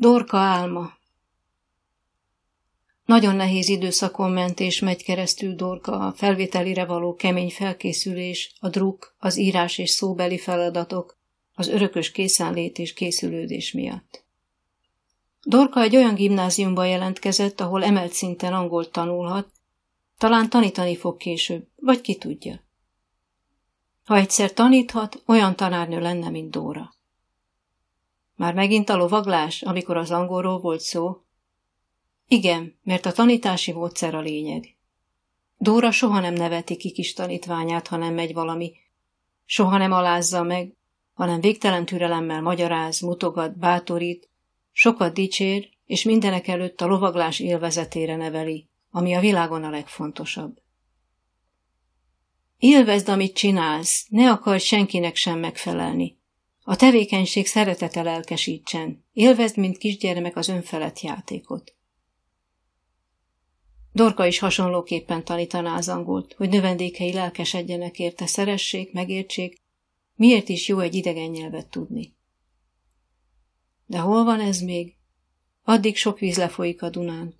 Dorka álma Nagyon nehéz időszakon ment és megy keresztül Dorka a felvételire való kemény felkészülés, a druk, az írás és szóbeli feladatok, az örökös készenlét és készülődés miatt. Dorka egy olyan gimnáziumba jelentkezett, ahol emelt szinten angolt tanulhat, talán tanítani fog később, vagy ki tudja. Ha egyszer taníthat, olyan tanárnő lenne, mint Dóra. Már megint a lovaglás, amikor az angolról volt szó? Igen, mert a tanítási módszer a lényeg. Dóra soha nem neveti ki kis tanítványát, ha nem megy valami. Soha nem alázza meg, hanem végtelen türelemmel magyaráz, mutogat, bátorít, sokat dicsér, és mindenek előtt a lovaglás élvezetére neveli, ami a világon a legfontosabb. Élvezd, amit csinálsz, ne akarj senkinek sem megfelelni. A tevékenység szeretete lelkesítsen. Élvezd, mint kisgyermek az önfelett játékot. Dorka is hasonlóképpen tanítaná az angolt, hogy növendékei lelkesedjenek érte, szeressék, megértsék, miért is jó egy idegen nyelvet tudni. De hol van ez még? Addig sok víz lefolyik a Dunán.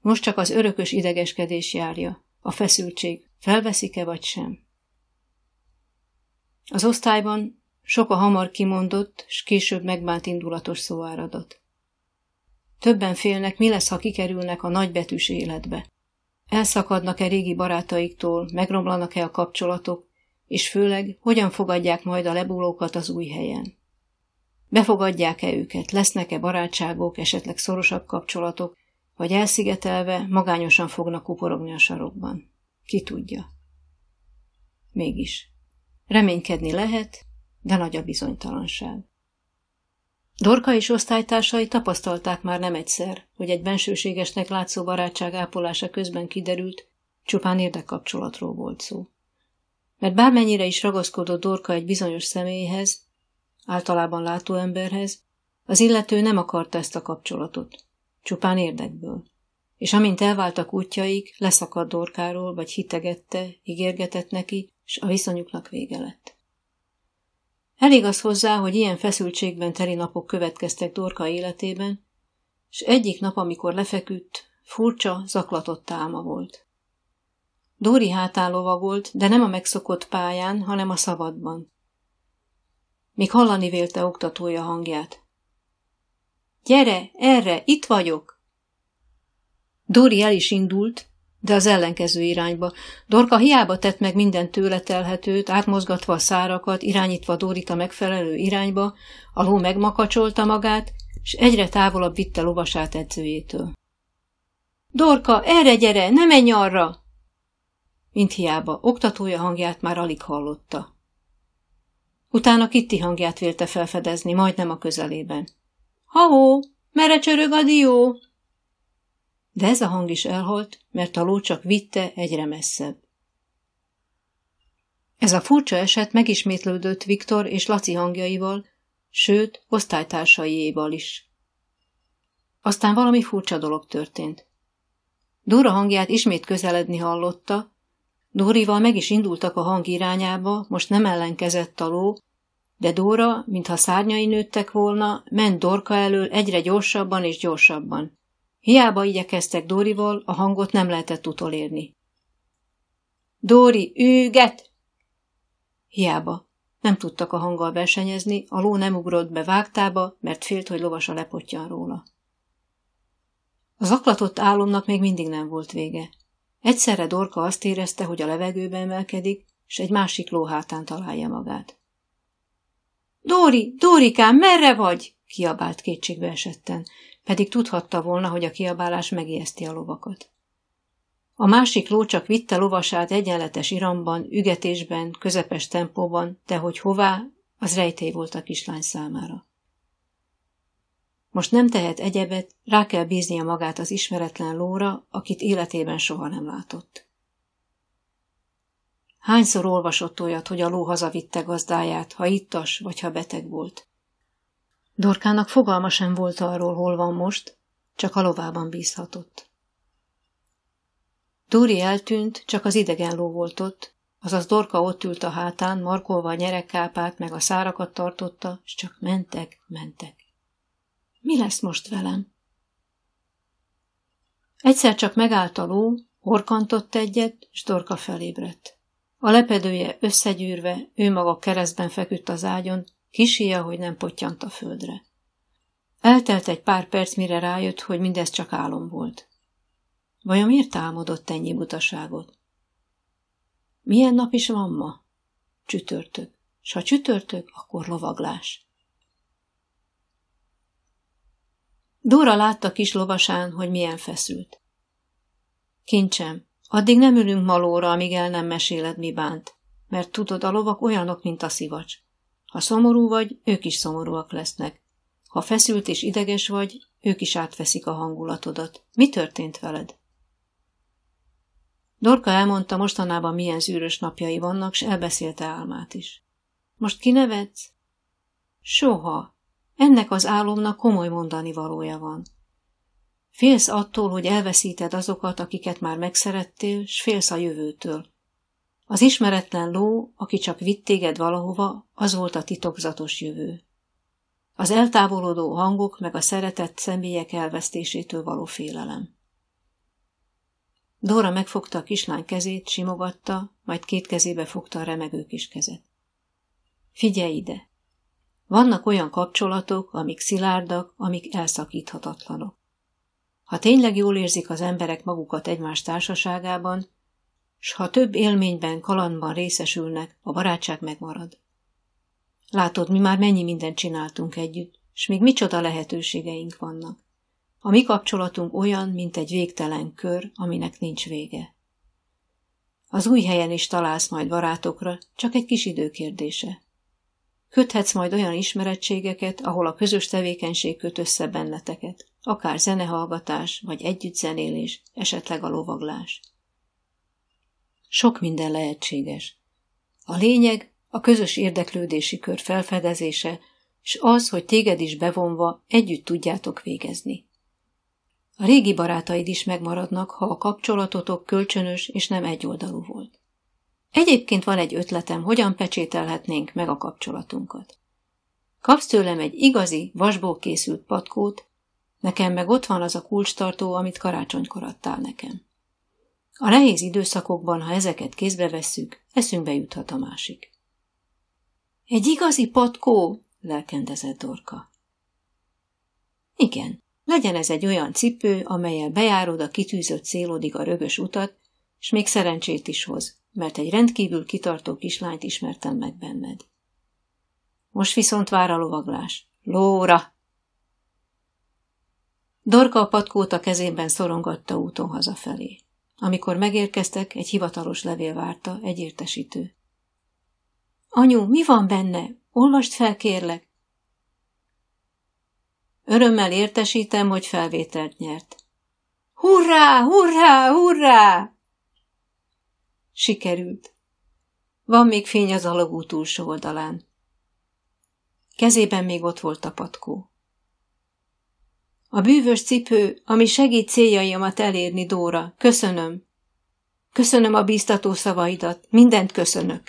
Most csak az örökös idegeskedés járja, a feszültség, felveszik-e vagy sem. Az osztályban sok a hamar kimondott, s később megbánt indulatos szóáradat. Többen félnek, mi lesz, ha kikerülnek a nagybetűs életbe. Elszakadnak-e régi barátaiktól, megromlanak-e a kapcsolatok, és főleg, hogyan fogadják majd a lebulókat az új helyen. Befogadják-e őket, lesznek-e barátságok, esetleg szorosabb kapcsolatok, vagy elszigetelve magányosan fognak kuporogni a sarokban. Ki tudja. Mégis. Reménykedni lehet, de nagy a bizonytalanság. Dorka és osztálytársai tapasztalták már nem egyszer, hogy egy bensőségesnek látszó barátság ápolása közben kiderült, csupán érdekkapcsolatról volt szó. Mert bármennyire is ragaszkodott Dorka egy bizonyos személyhez, általában látóemberhez, az illető nem akarta ezt a kapcsolatot, csupán érdekből. És amint elváltak útjaik, leszakadt Dorkáról, vagy hitegette, ígérgetett neki, és a viszonyuknak vége lett. Elég az hozzá, hogy ilyen feszültségben teli napok következtek Dorka életében, és egyik nap, amikor lefeküdt, furcsa, zaklatott álma volt. Dóri hátán lovagolt, de nem a megszokott pályán, hanem a szabadban. Még hallani vélte oktatója hangját. Gyere, erre, itt vagyok! Dóri el is indult, de az ellenkező irányba. Dorka hiába tett meg minden tőle átmozgatva a szárakat, irányítva Dórit megfelelő irányba, a ló megmakacsolta magát, és egyre távolabb vitte lovasát edzőjétől. Dorka, erre gyere, ne menj arra! Mint hiába, oktatója hangját már alig hallotta. Utána Kitti hangját vélte felfedezni, majdnem a közelében. Ha-hó, merre csörög a dió? De ez a hang is elholt, mert a ló csak vitte egyre messzebb. Ez a furcsa eset megismétlődött Viktor és Laci hangjaival, sőt, osztálytársaiéval is. Aztán valami furcsa dolog történt. Dóra hangját ismét közeledni hallotta, Dórival meg is indultak a hang irányába, most nem ellenkezett a ló, de Dóra, mintha szárnyai nőttek volna, ment Dorka elől egyre gyorsabban és gyorsabban. Hiába igyekeztek Dórival, a hangot nem lehetett utolérni. Dóri, üget! Hiába. Nem tudtak a hanggal versenyezni, a ló nem ugrott be vágtába, mert félt, hogy lovasa lepottyan róla. Az aklatott álomnak még mindig nem volt vége. Egyszerre Dorka azt érezte, hogy a levegőbe emelkedik, és egy másik ló hátán találja magát. Dóri, Dórikám, merre vagy? kiabált kétségbe esetten, pedig tudhatta volna, hogy a kiabálás megijeszti a lovakat. A másik ló csak vitte lovasát egyenletes iramban, ügetésben, közepes tempóban, de hogy hová, az rejtély volt a kislány számára. Most nem tehet egyebet, rá kell bíznia magát az ismeretlen lóra, akit életében soha nem látott. Hányszor olvasott olyat, hogy a ló hazavitte gazdáját, ha ittas vagy ha beteg volt? Dorkának fogalma sem volt arról, hol van most, csak a lovában bízhatott. Dóri eltűnt, csak az idegen ló volt ott, azaz Dorka ott ült a hátán, markolva a nyerekkápát, meg a szárakat tartotta, és csak mentek, mentek. Mi lesz most velem? Egyszer csak megállt a ló, horkantott egyet, s Dorka felébredt. A lepedője összegyűrve, ő maga keresztben feküdt az ágyon, kisíja, hogy nem pottyant a földre. Eltelt egy pár perc, mire rájött, hogy mindez csak álom volt. Vajon miért álmodott ennyi butaságot? Milyen nap is van ma? Csütörtök. S ha csütörtök, akkor lovaglás. Dóra látta kis lovasán, hogy milyen feszült. Kincsem, addig nem ülünk malóra, amíg el nem meséled, mi bánt, mert tudod, a lovak olyanok, mint a szivacs. Ha szomorú vagy, ők is szomorúak lesznek. Ha feszült és ideges vagy, ők is átveszik a hangulatodat. Mi történt veled? Dorka elmondta mostanában milyen zűrös napjai vannak, s elbeszélte álmát is. Most kinevetsz? Soha. Ennek az álomnak komoly mondani valója van. Félsz attól, hogy elveszíted azokat, akiket már megszerettél, s félsz a jövőtől. Az ismeretlen ló, aki csak vitt téged valahova, az volt a titokzatos jövő. Az eltávolodó hangok meg a szeretett személyek elvesztésétől való félelem. Dóra megfogta a kislány kezét, simogatta, majd két kezébe fogta a remegő kis kezet. Figyelj ide! Vannak olyan kapcsolatok, amik szilárdak, amik elszakíthatatlanok. Ha tényleg jól érzik az emberek magukat egymás társaságában, s ha több élményben, kalandban részesülnek, a barátság megmarad. Látod, mi már mennyi mindent csináltunk együtt, s még micsoda lehetőségeink vannak. A mi kapcsolatunk olyan, mint egy végtelen kör, aminek nincs vége. Az új helyen is találsz majd barátokra, csak egy kis idő kérdése. Köthetsz majd olyan ismerettségeket, ahol a közös tevékenység köt össze benneteket, akár zenehallgatás, vagy együtt zenélés, esetleg a lovaglás. Sok minden lehetséges. A lényeg a közös érdeklődési kör felfedezése, és az, hogy téged is bevonva együtt tudjátok végezni. A régi barátaid is megmaradnak, ha a kapcsolatotok kölcsönös és nem egyoldalú volt. Egyébként van egy ötletem, hogyan pecsételhetnénk meg a kapcsolatunkat. Kapsz tőlem egy igazi, vasból készült patkót, nekem meg ott van az a kulcstartó, amit karácsonykor adtál nekem. A nehéz időszakokban, ha ezeket kézbe vesszük, eszünkbe juthat a másik. Egy igazi patkó, lelkendezett Dorka. Igen, legyen ez egy olyan cipő, amelyel bejárod a kitűzött célodig a rögös utat, és még szerencsét is hoz, mert egy rendkívül kitartó kislányt ismertem meg benned. Most viszont vár a lovaglás. Lóra! Dorka a patkót a kezében szorongatta úton hazafelé. Amikor megérkeztek, egy hivatalos levél várta, egy értesítő. Anyu, mi van benne? Olvast fel, kérlek. Örömmel értesítem, hogy felvételt nyert. Hurrá, hurrá, hurrá! Sikerült. Van még fény az alagút túlsó oldalán. Kezében még ott volt a patkó. A bűvös cipő, ami segít céljaimat elérni, Dóra. Köszönöm. Köszönöm a bíztató szavaidat. Mindent köszönök.